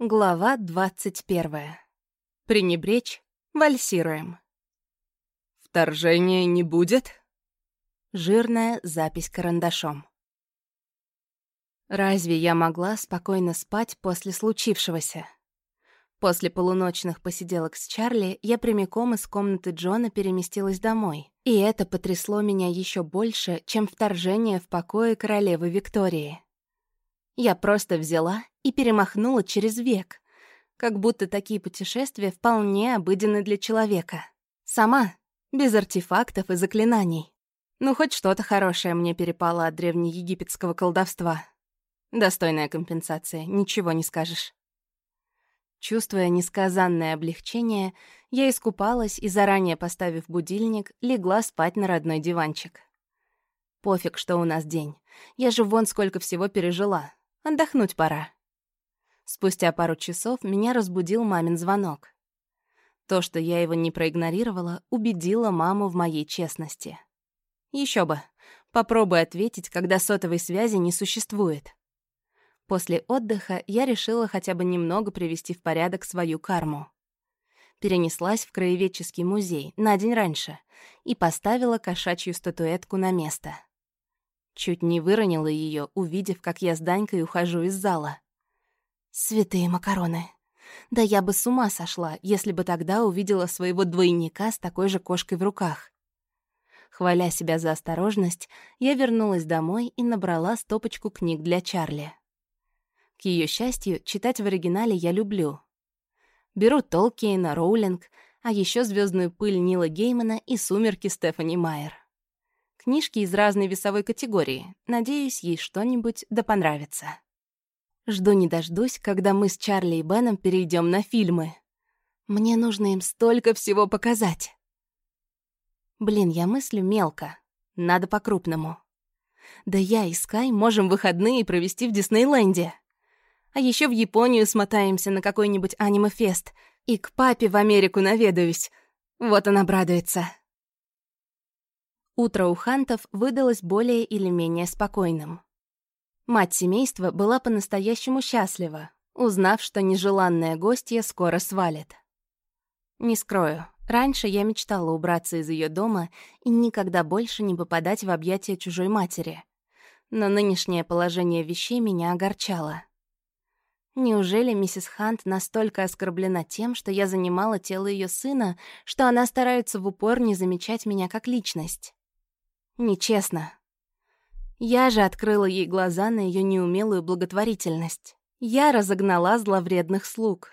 Глава двадцать первая. Пренебречь, вальсируем. «Вторжения не будет?» Жирная запись карандашом. Разве я могла спокойно спать после случившегося? После полуночных посиделок с Чарли я прямиком из комнаты Джона переместилась домой. И это потрясло меня еще больше, чем вторжение в покое королевы Виктории. Я просто взяла и перемахнула через век, как будто такие путешествия вполне обыденны для человека. Сама, без артефактов и заклинаний. Ну, хоть что-то хорошее мне перепало от древнеегипетского колдовства. Достойная компенсация, ничего не скажешь. Чувствуя несказанное облегчение, я искупалась и, заранее поставив будильник, легла спать на родной диванчик. Пофиг, что у нас день. Я же вон сколько всего пережила. Отдохнуть пора. Спустя пару часов меня разбудил мамин звонок. То, что я его не проигнорировала, убедило маму в моей честности. Еще бы. Попробуй ответить, когда сотовой связи не существует. После отдыха я решила хотя бы немного привести в порядок свою карму. Перенеслась в краеведческий музей на день раньше и поставила кошачью статуэтку на место. Чуть не выронила ее, увидев, как я с Данькой ухожу из зала. Святые макароны. Да я бы с ума сошла, если бы тогда увидела своего двойника с такой же кошкой в руках. Хваля себя за осторожность, я вернулась домой и набрала стопочку книг для Чарли. К ее счастью, читать в оригинале я люблю. Беру Толкиена, Роулинг, а еще звездную пыль Нила Геймана и «Сумерки» Стефани Майер. Книжки из разной весовой категории. Надеюсь, ей что-нибудь да понравится. Жду не дождусь, когда мы с Чарли и Беном перейдем на фильмы. Мне нужно им столько всего показать. Блин, я мыслю мелко. Надо по-крупному. Да я и Скай можем выходные провести в Диснейленде. А еще в Японию смотаемся на какой-нибудь аниме-фест. И к папе в Америку наведаюсь. Вот он обрадуется. Утро у Хантов выдалось более или менее спокойным. Мать семейства была по-настоящему счастлива, узнав, что нежеланная гостья скоро свалит. Не скрою, раньше я мечтала убраться из ее дома и никогда больше не попадать в объятия чужой матери. Но нынешнее положение вещей меня огорчало. Неужели миссис Хант настолько оскорблена тем, что я занимала тело ее сына, что она старается в упор не замечать меня как личность? Нечестно. Я же открыла ей глаза на ее неумелую благотворительность. Я разогнала зловредных слуг.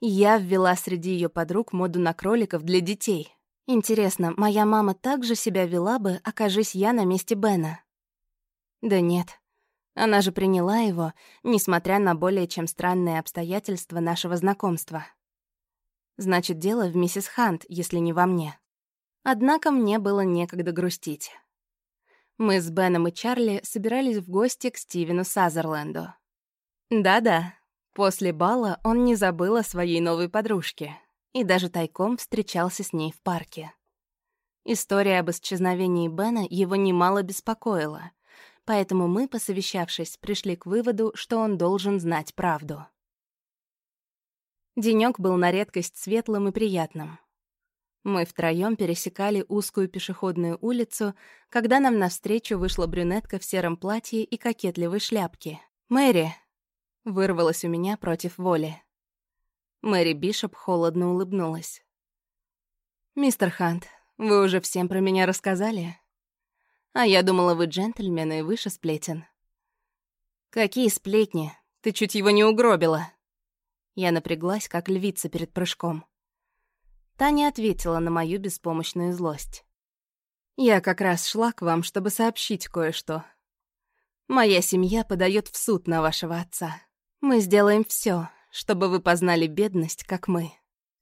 Я ввела среди ее подруг моду на кроликов для детей. Интересно, моя мама также себя вела бы, окажись я на месте Бена? Да нет. Она же приняла его, несмотря на более чем странные обстоятельства нашего знакомства. Значит, дело в миссис Хант, если не во мне. Однако мне было некогда грустить. Мы с Беном и Чарли собирались в гости к Стивену Сазерленду. Да-да, после бала он не забыл о своей новой подружке и даже тайком встречался с ней в парке. История об исчезновении Бена его немало беспокоила, поэтому мы, посовещавшись, пришли к выводу, что он должен знать правду. Денёк был на редкость светлым и приятным. Мы втроем пересекали узкую пешеходную улицу, когда нам навстречу вышла брюнетка в сером платье и кокетливой шляпке. «Мэри!» — вырвалась у меня против воли. Мэри Бишоп холодно улыбнулась. «Мистер Хант, вы уже всем про меня рассказали? А я думала, вы джентльмены и выше сплетен». «Какие сплетни? Ты чуть его не угробила!» Я напряглась, как львица перед прыжком. Таня ответила на мою беспомощную злость. «Я как раз шла к вам, чтобы сообщить кое-что. Моя семья подает в суд на вашего отца. Мы сделаем все, чтобы вы познали бедность, как мы.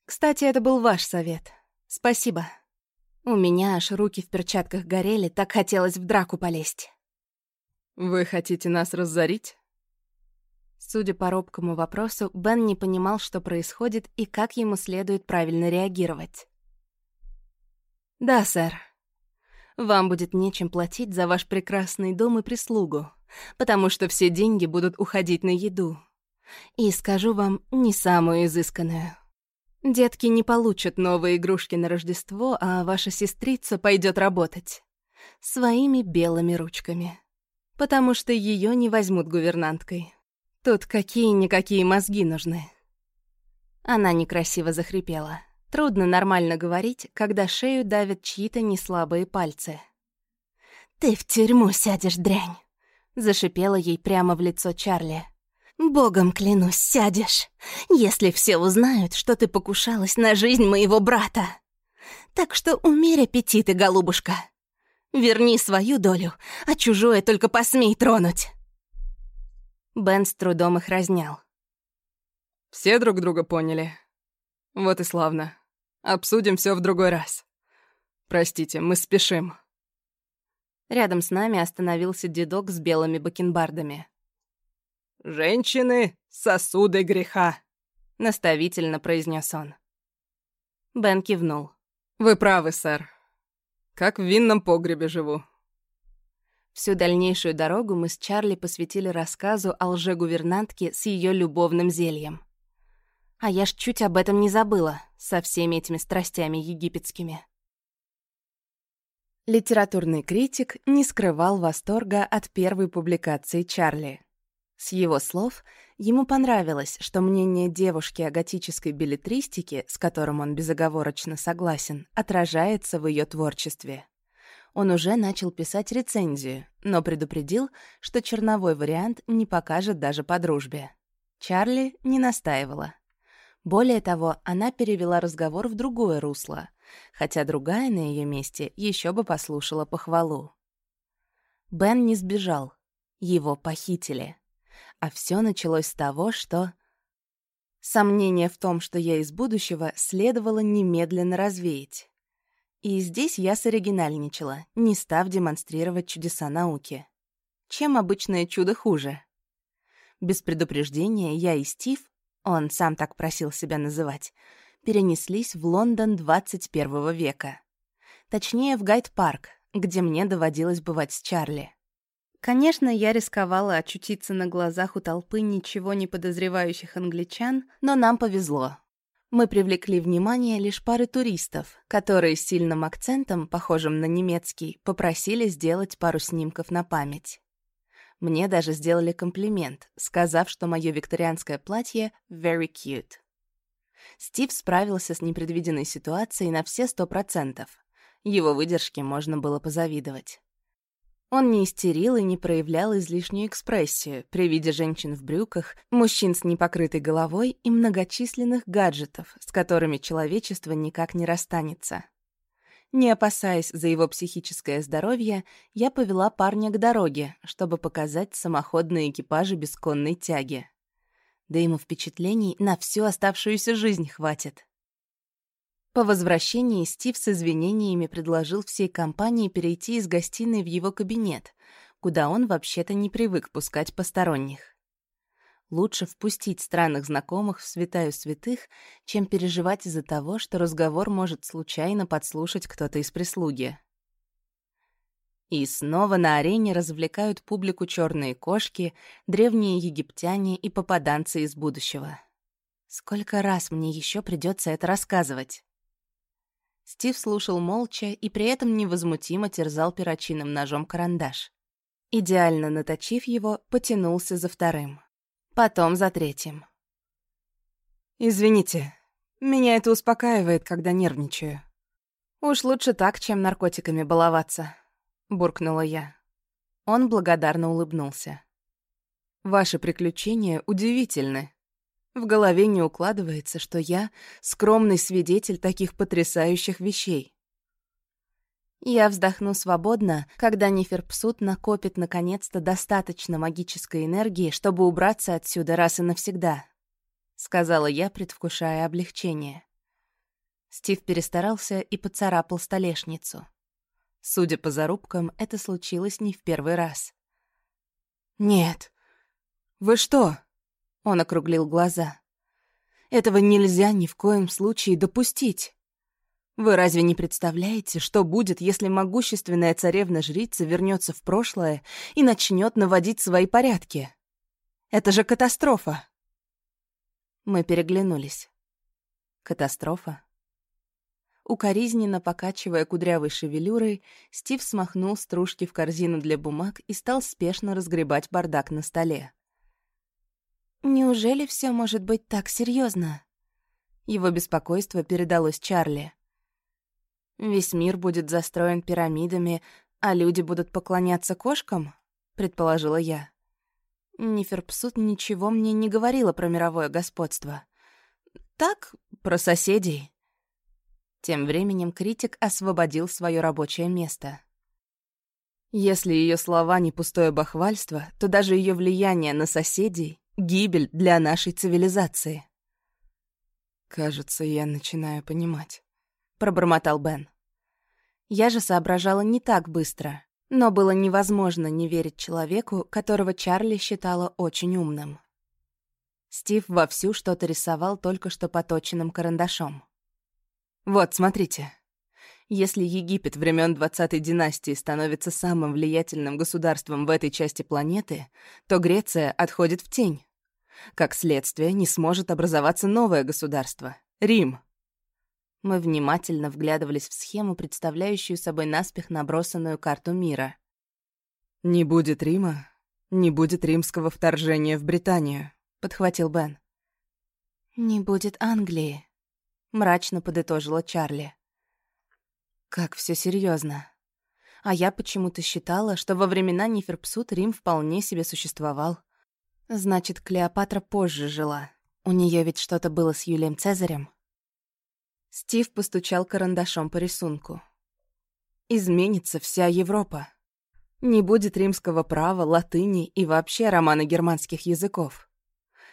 Кстати, это был ваш совет. Спасибо. У меня аж руки в перчатках горели, так хотелось в драку полезть». «Вы хотите нас разорить?» Судя по робкому вопросу, Бен не понимал, что происходит и как ему следует правильно реагировать. «Да, сэр. Вам будет нечем платить за ваш прекрасный дом и прислугу, потому что все деньги будут уходить на еду. И скажу вам, не самую изысканную. Детки не получат новые игрушки на Рождество, а ваша сестрица пойдет работать. Своими белыми ручками. Потому что ее не возьмут гувернанткой. Тут какие-никакие мозги нужны. Она некрасиво захрипела. Трудно нормально говорить, когда шею давят чьи-то неслабые пальцы. «Ты в тюрьму сядешь, дрянь!» — зашипела ей прямо в лицо Чарли. «Богом клянусь, сядешь, если все узнают, что ты покушалась на жизнь моего брата. Так что умерь аппетиты, голубушка. Верни свою долю, а чужое только посмей тронуть». Бен с трудом их разнял. «Все друг друга поняли. Вот и славно. Обсудим все в другой раз. Простите, мы спешим». Рядом с нами остановился дедок с белыми бакенбардами. «Женщины — сосуды греха», — наставительно произнес он. Бен кивнул. «Вы правы, сэр. Как в винном погребе живу». Всю дальнейшую дорогу мы с Чарли посвятили рассказу о лже-гувернантке с ее любовным зельем. А я ж чуть об этом не забыла, со всеми этими страстями египетскими. Литературный критик не скрывал восторга от первой публикации Чарли. С его слов, ему понравилось, что мнение девушки о готической билетристике, с которым он безоговорочно согласен, отражается в ее творчестве. Он уже начал писать рецензию, но предупредил, что черновой вариант не покажет даже по дружбе. Чарли не настаивала. Более того, она перевела разговор в другое русло — хотя другая на ее месте еще бы послушала похвалу. Бен не сбежал, его похитили. А все началось с того, что... Сомнение в том, что я из будущего, следовало немедленно развеять. И здесь я соригинальничала, не став демонстрировать чудеса науки. Чем обычное чудо хуже? Без предупреждения я и Стив, он сам так просил себя называть, перенеслись в Лондон 21 века. Точнее, в Гайд-парк, где мне доводилось бывать с Чарли. Конечно, я рисковала очутиться на глазах у толпы ничего не подозревающих англичан, но нам повезло. Мы привлекли внимание лишь пары туристов, которые с сильным акцентом, похожим на немецкий, попросили сделать пару снимков на память. Мне даже сделали комплимент, сказав, что мое викторианское платье very cute. Стив справился с непредвиденной ситуацией на все сто процентов. Его выдержке можно было позавидовать. Он не истерил и не проявлял излишнюю экспрессию при виде женщин в брюках, мужчин с непокрытой головой и многочисленных гаджетов, с которыми человечество никак не расстанется. Не опасаясь за его психическое здоровье, я повела парня к дороге, чтобы показать самоходные экипажи бесконной тяги да ему впечатлений на всю оставшуюся жизнь хватит. По возвращении Стив с извинениями предложил всей компании перейти из гостиной в его кабинет, куда он вообще-то не привык пускать посторонних. Лучше впустить странных знакомых в святаю святых, чем переживать из-за того, что разговор может случайно подслушать кто-то из прислуги. И снова на арене развлекают публику черные кошки, древние египтяне и попаданцы из будущего. Сколько раз мне еще придется это рассказывать? Стив слушал молча и при этом невозмутимо терзал перочинным ножом карандаш. Идеально наточив его, потянулся за вторым. Потом за третьим. «Извините, меня это успокаивает, когда нервничаю. Уж лучше так, чем наркотиками баловаться» буркнула я. Он благодарно улыбнулся. Ваши приключения удивительны. В голове не укладывается, что я скромный свидетель таких потрясающих вещей. Я вздохну свободно, когда Неферпсут накопит наконец-то достаточно магической энергии, чтобы убраться отсюда раз и навсегда, сказала я, предвкушая облегчение. Стив перестарался и поцарапал столешницу. Судя по зарубкам, это случилось не в первый раз. «Нет. Вы что?» — он округлил глаза. «Этого нельзя ни в коем случае допустить. Вы разве не представляете, что будет, если могущественная царевна-жрица вернется в прошлое и начнет наводить свои порядки? Это же катастрофа!» Мы переглянулись. Катастрофа? Укоризненно покачивая кудрявой шевелюрой, Стив смахнул стружки в корзину для бумаг и стал спешно разгребать бардак на столе. «Неужели все может быть так серьезно? Его беспокойство передалось Чарли. «Весь мир будет застроен пирамидами, а люди будут поклоняться кошкам?» — предположила я. Ниферпсут ничего мне не говорила про мировое господство. Так, про соседей. Тем временем критик освободил свое рабочее место. Если ее слова не пустое бахвальство, то даже ее влияние на соседей — гибель для нашей цивилизации. «Кажется, я начинаю понимать», — пробормотал Бен. Я же соображала не так быстро. Но было невозможно не верить человеку, которого Чарли считала очень умным. Стив вовсю что-то рисовал только что поточенным карандашом. «Вот, смотрите. Если Египет времен 20-й династии становится самым влиятельным государством в этой части планеты, то Греция отходит в тень. Как следствие, не сможет образоваться новое государство — Рим. Мы внимательно вглядывались в схему, представляющую собой наспех набросанную карту мира. «Не будет Рима, не будет римского вторжения в Британию», — подхватил Бен. «Не будет Англии», — мрачно подытожила Чарли. «Как все серьезно. А я почему-то считала, что во времена Неферпсут Рим вполне себе существовал. Значит, Клеопатра позже жила. У нее ведь что-то было с Юлием Цезарем». Стив постучал карандашом по рисунку. «Изменится вся Европа. Не будет римского права, латыни и вообще романо-германских языков.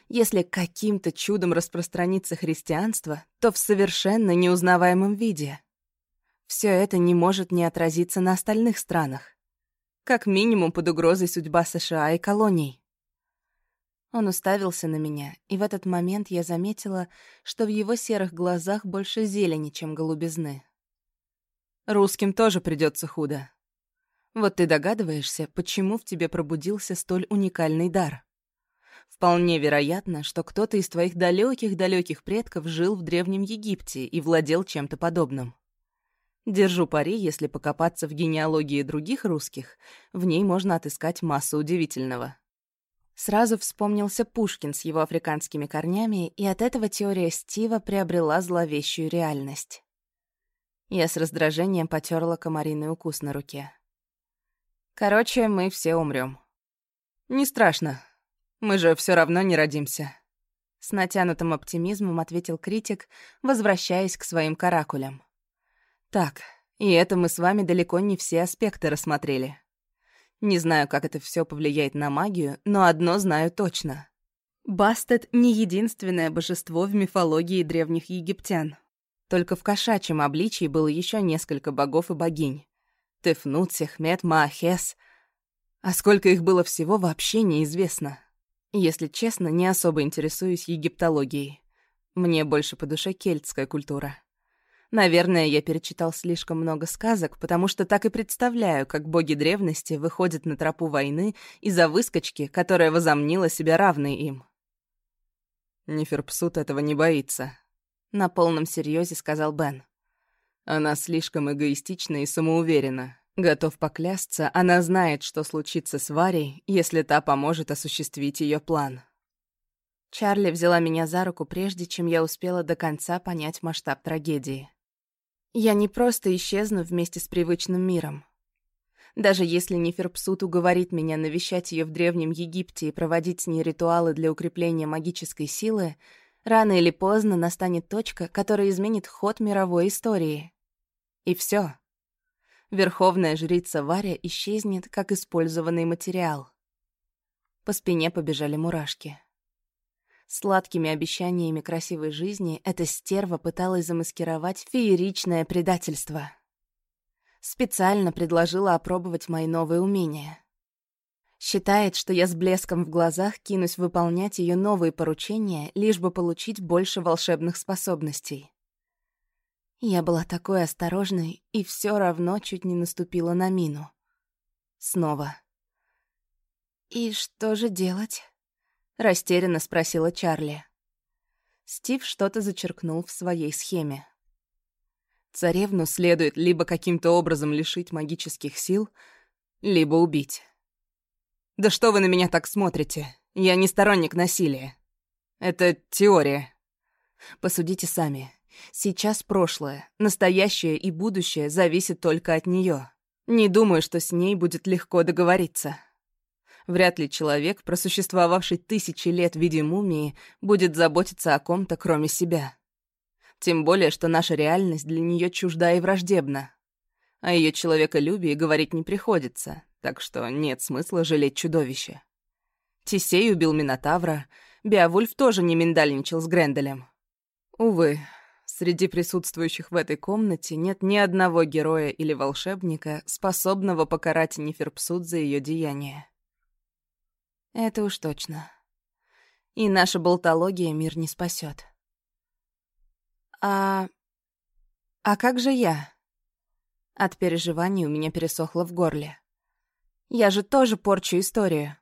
Если каким-то чудом распространится христианство, то в совершенно неузнаваемом виде. Все это не может не отразиться на остальных странах. Как минимум под угрозой судьба США и колоний. Он уставился на меня, и в этот момент я заметила, что в его серых глазах больше зелени, чем голубизны. «Русским тоже придется худо. Вот ты догадываешься, почему в тебе пробудился столь уникальный дар? Вполне вероятно, что кто-то из твоих далеких-далеких предков жил в Древнем Египте и владел чем-то подобным. Держу пари, если покопаться в генеалогии других русских, в ней можно отыскать массу удивительного». Сразу вспомнился Пушкин с его африканскими корнями, и от этого теория Стива приобрела зловещую реальность. Я с раздражением потерла комариный укус на руке. Короче, мы все умрем. Не страшно. Мы же все равно не родимся. С натянутым оптимизмом ответил критик, возвращаясь к своим каракулям. Так, и это мы с вами далеко не все аспекты рассмотрели. Не знаю, как это все повлияет на магию, но одно знаю точно. Бастет — не единственное божество в мифологии древних египтян. Только в кошачьем обличии было еще несколько богов и богинь. Тефнут, Сехмет, Маахес. А сколько их было всего, вообще неизвестно. Если честно, не особо интересуюсь египтологией. Мне больше по душе кельтская культура. Наверное, я перечитал слишком много сказок, потому что так и представляю, как боги древности выходят на тропу войны из-за выскочки, которая возомнила себя равной им. «Неферпсут этого не боится», — на полном серьезе сказал Бен. «Она слишком эгоистична и самоуверена. Готов поклясться, она знает, что случится с Варей, если та поможет осуществить ее план». Чарли взяла меня за руку, прежде чем я успела до конца понять масштаб трагедии. Я не просто исчезну вместе с привычным миром. Даже если Неферпсут уговорит меня навещать ее в Древнем Египте и проводить с ней ритуалы для укрепления магической силы, рано или поздно настанет точка, которая изменит ход мировой истории. И все. Верховная жрица Варя исчезнет, как использованный материал. По спине побежали мурашки. Сладкими обещаниями красивой жизни эта стерва пыталась замаскировать фееричное предательство. Специально предложила опробовать мои новые умения. Считает, что я с блеском в глазах кинусь выполнять ее новые поручения, лишь бы получить больше волшебных способностей. Я была такой осторожной и все равно чуть не наступила на мину. Снова. «И что же делать?» — растерянно спросила Чарли. Стив что-то зачеркнул в своей схеме. Царевну следует либо каким-то образом лишить магических сил, либо убить. Да что вы на меня так смотрите? Я не сторонник насилия. Это теория. Посудите сами. Сейчас прошлое, настоящее и будущее зависит только от нее. Не думаю, что с ней будет легко договориться. Вряд ли человек, просуществовавший тысячи лет в виде мумии, будет заботиться о ком-то, кроме себя. Тем более, что наша реальность для нее чужда и враждебна. О ее человеколюбии говорить не приходится, так что нет смысла жалеть чудовище. Тисей убил Минотавра, Беовульф тоже не миндальничал с Гренделем. Увы, среди присутствующих в этой комнате нет ни одного героя или волшебника, способного покарать Неферпсут за ее деяния. Это уж точно. И наша болтология мир не спасет. А... А как же я? От переживаний у меня пересохло в горле. Я же тоже порчу историю.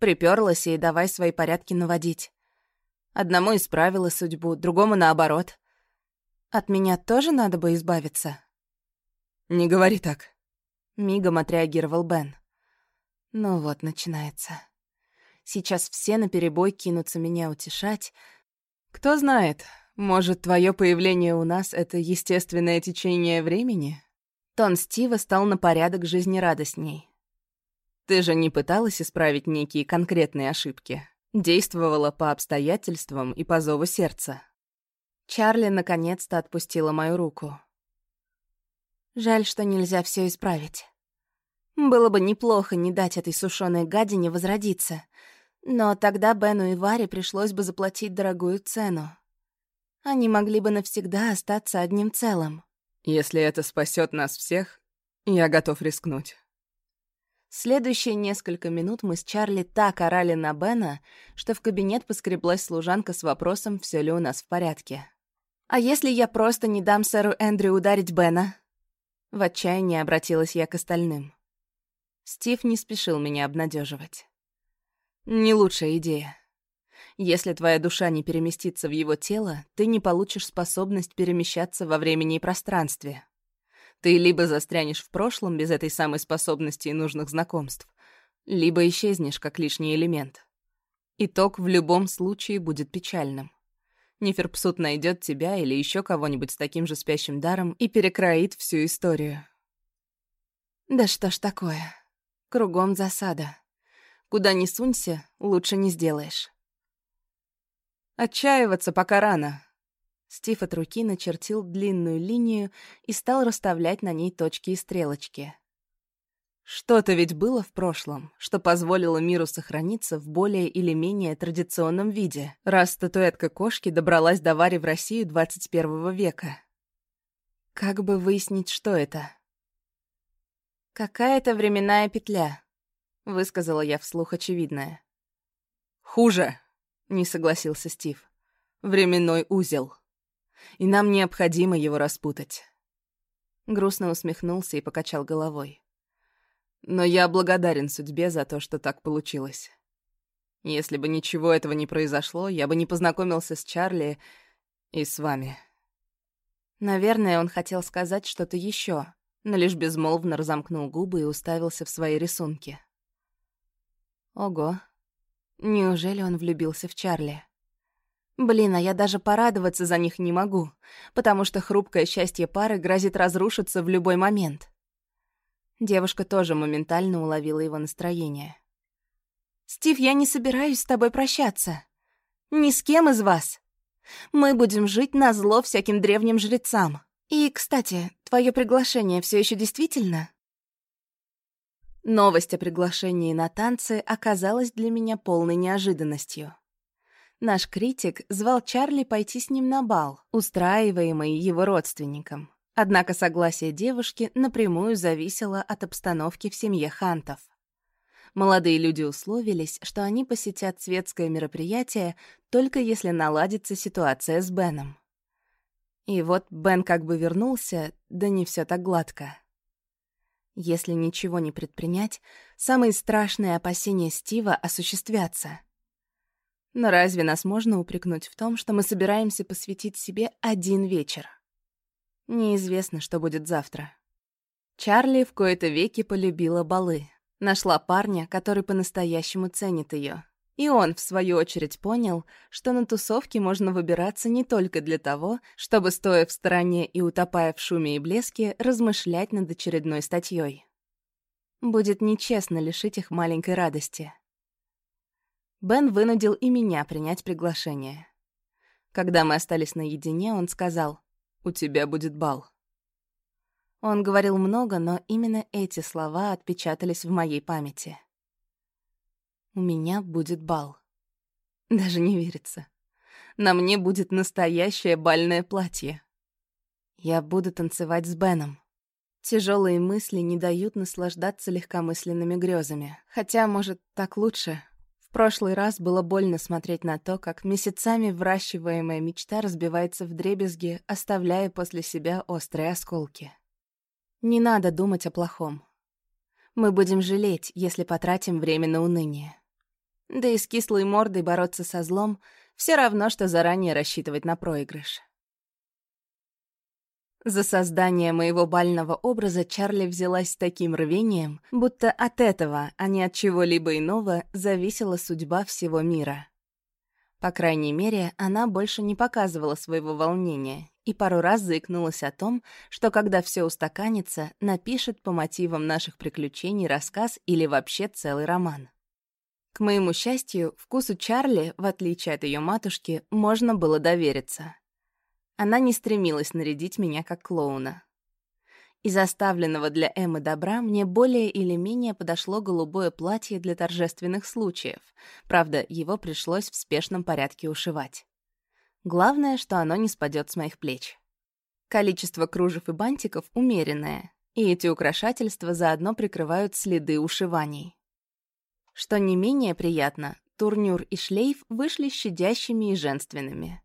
Приперлась и давай свои порядки наводить. Одному исправила судьбу, другому наоборот. От меня тоже надо бы избавиться? «Не говори так», — мигом отреагировал Бен. Ну вот, начинается. Сейчас все наперебой кинутся меня утешать. Кто знает, может, твое появление у нас — это естественное течение времени? Тон Стива стал на порядок жизнерадостней. Ты же не пыталась исправить некие конкретные ошибки? Действовала по обстоятельствам и по зову сердца? Чарли наконец-то отпустила мою руку. Жаль, что нельзя все исправить. Было бы неплохо не дать этой сушеной гадине возродиться, но тогда Бену и Варе пришлось бы заплатить дорогую цену. Они могли бы навсегда остаться одним целым. Если это спасет нас всех, я готов рискнуть. Следующие несколько минут мы с Чарли так орали на Бена, что в кабинет поскреблась служанка с вопросом, все ли у нас в порядке. «А если я просто не дам сэру Эндрю ударить Бена?» В отчаянии обратилась я к остальным. Стив не спешил меня обнадеживать. Не лучшая идея. Если твоя душа не переместится в его тело, ты не получишь способность перемещаться во времени и пространстве. Ты либо застрянешь в прошлом без этой самой способности и нужных знакомств, либо исчезнешь как лишний элемент. Итог в любом случае будет печальным. Неферпсут найдет тебя или еще кого-нибудь с таким же спящим даром и перекроит всю историю. Да что ж такое? Кругом засада. Куда ни сунься, лучше не сделаешь. Отчаиваться пока рано. Стив от руки начертил длинную линию и стал расставлять на ней точки и стрелочки. Что-то ведь было в прошлом, что позволило миру сохраниться в более или менее традиционном виде, раз статуэтка кошки добралась до Вари в Россию 21 века. Как бы выяснить, что это? Какая-то временная петля. — высказала я вслух очевидное. «Хуже», — не согласился Стив. «Временной узел. И нам необходимо его распутать». Грустно усмехнулся и покачал головой. «Но я благодарен судьбе за то, что так получилось. Если бы ничего этого не произошло, я бы не познакомился с Чарли и с вами». Наверное, он хотел сказать что-то еще, но лишь безмолвно разомкнул губы и уставился в свои рисунки. Ого. Неужели он влюбился в Чарли? Блин, а я даже порадоваться за них не могу, потому что хрупкое счастье пары грозит разрушиться в любой момент. Девушка тоже моментально уловила его настроение. «Стив, я не собираюсь с тобой прощаться. Ни с кем из вас. Мы будем жить на зло всяким древним жрецам. И, кстати, твое приглашение все еще действительно?» Новость о приглашении на танцы оказалась для меня полной неожиданностью. Наш критик звал Чарли пойти с ним на бал, устраиваемый его родственником. Однако согласие девушки напрямую зависело от обстановки в семье Хантов. Молодые люди условились, что они посетят светское мероприятие только если наладится ситуация с Беном. И вот Бен как бы вернулся, да не все так гладко. Если ничего не предпринять, самые страшные опасения Стива осуществятся. Но разве нас можно упрекнуть в том, что мы собираемся посвятить себе один вечер? Неизвестно, что будет завтра. Чарли в кои-то веки полюбила балы. Нашла парня, который по-настоящему ценит ее. И он, в свою очередь, понял, что на тусовке можно выбираться не только для того, чтобы, стоя в стороне и утопая в шуме и блеске, размышлять над очередной статьей. Будет нечестно лишить их маленькой радости. Бен вынудил и меня принять приглашение. Когда мы остались наедине, он сказал, «У тебя будет бал». Он говорил много, но именно эти слова отпечатались в моей памяти. У меня будет бал. Даже не верится. На мне будет настоящее бальное платье. Я буду танцевать с Беном. Тяжелые мысли не дают наслаждаться легкомысленными грезами. Хотя, может, так лучше. В прошлый раз было больно смотреть на то, как месяцами выращиваемая мечта разбивается в дребезги, оставляя после себя острые осколки. Не надо думать о плохом. Мы будем жалеть, если потратим время на уныние. Да и с кислой мордой бороться со злом все равно, что заранее рассчитывать на проигрыш. За создание моего бального образа Чарли взялась с таким рвением, будто от этого, а не от чего-либо иного, зависела судьба всего мира. По крайней мере, она больше не показывала своего волнения и пару раз заикнулась о том, что когда все устаканится, напишет по мотивам наших приключений рассказ или вообще целый роман. К моему счастью, вкусу Чарли, в отличие от ее матушки, можно было довериться. Она не стремилась нарядить меня как клоуна. Из оставленного для Эммы добра мне более или менее подошло голубое платье для торжественных случаев. Правда, его пришлось в спешном порядке ушивать. Главное, что оно не спадет с моих плеч. Количество кружев и бантиков умеренное, и эти украшательства заодно прикрывают следы ушиваний. Что не менее приятно, турнюр и шлейф вышли щадящими и женственными.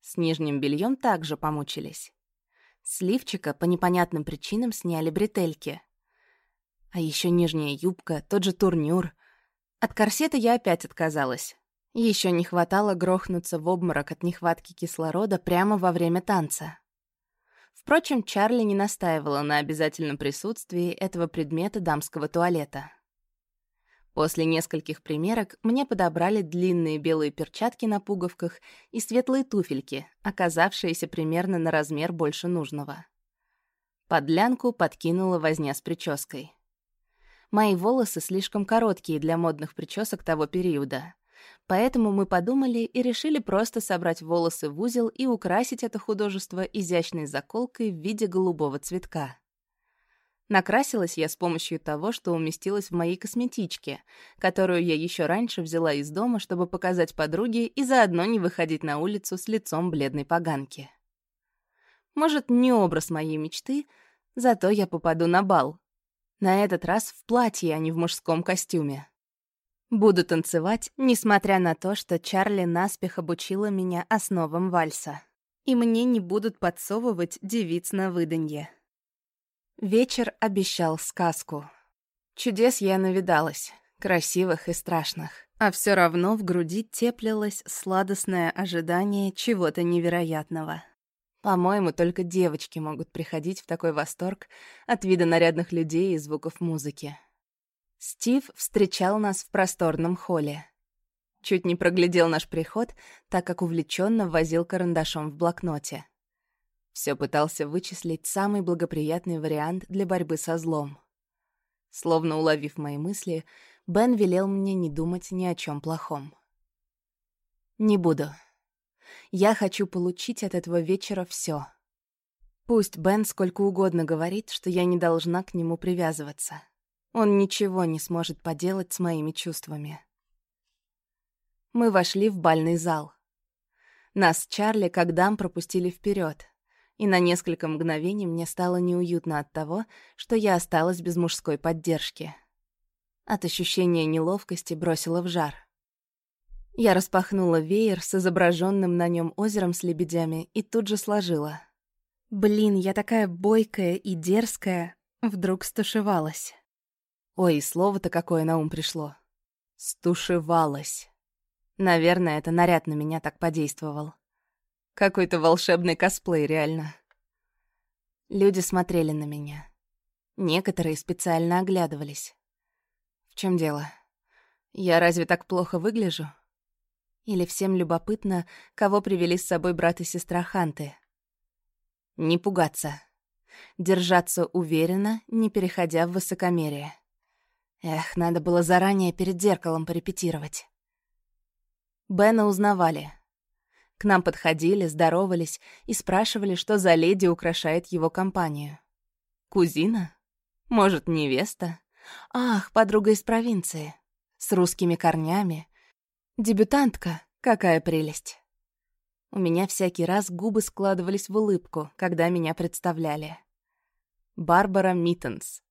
С нижним бельем также помучились. Сливчика по непонятным причинам сняли бретельки. А еще нижняя юбка, тот же турнюр. От корсета я опять отказалась. Еще не хватало грохнуться в обморок от нехватки кислорода прямо во время танца. Впрочем, Чарли не настаивала на обязательном присутствии этого предмета дамского туалета. После нескольких примерок мне подобрали длинные белые перчатки на пуговках и светлые туфельки, оказавшиеся примерно на размер больше нужного. Подлянку подкинула возня с прической. Мои волосы слишком короткие для модных причесок того периода. Поэтому мы подумали и решили просто собрать волосы в узел и украсить это художество изящной заколкой в виде голубого цветка. Накрасилась я с помощью того, что уместилось в моей косметичке, которую я еще раньше взяла из дома, чтобы показать подруге и заодно не выходить на улицу с лицом бледной поганки. Может, не образ моей мечты, зато я попаду на бал. На этот раз в платье, а не в мужском костюме. Буду танцевать, несмотря на то, что Чарли наспех обучила меня основам вальса. И мне не будут подсовывать девиц на выданье. Вечер обещал сказку. Чудес я навидалась, красивых и страшных. А все равно в груди теплилось сладостное ожидание чего-то невероятного. По-моему, только девочки могут приходить в такой восторг от вида нарядных людей и звуков музыки. Стив встречал нас в просторном холле. Чуть не проглядел наш приход, так как увлеченно возил карандашом в блокноте. Все пытался вычислить самый благоприятный вариант для борьбы со злом. Словно уловив мои мысли, Бен велел мне не думать ни о чем плохом. «Не буду. Я хочу получить от этого вечера все. Пусть Бен сколько угодно говорит, что я не должна к нему привязываться. Он ничего не сможет поделать с моими чувствами». Мы вошли в бальный зал. Нас Чарли как дам пропустили вперед, и на несколько мгновений мне стало неуютно от того, что я осталась без мужской поддержки. От ощущения неловкости бросила в жар. Я распахнула веер с изображенным на нем озером с лебедями и тут же сложила. Блин, я такая бойкая и дерзкая, вдруг стушевалась. Ой, слово-то какое на ум пришло. Стушевалась. Наверное, это наряд на меня так подействовал. Какой-то волшебный косплей, реально. Люди смотрели на меня. Некоторые специально оглядывались. В чем дело? Я разве так плохо выгляжу? Или всем любопытно, кого привели с собой брат и сестра Ханты? Не пугаться. Держаться уверенно, не переходя в высокомерие. Эх, надо было заранее перед зеркалом порепетировать. Бена узнавали. К нам подходили, здоровались и спрашивали, что за леди украшает его компанию. Кузина? Может, невеста? Ах, подруга из провинции. С русскими корнями. Дебютантка, какая прелесть. У меня всякий раз губы складывались в улыбку, когда меня представляли. Барбара Миттенс.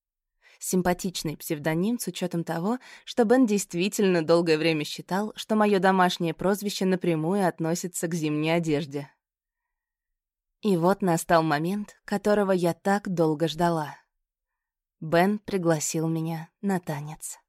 Симпатичный псевдоним с учетом того, что Бен действительно долгое время считал, что мое домашнее прозвище напрямую относится к зимней одежде. И вот настал момент, которого я так долго ждала. Бен пригласил меня на танец.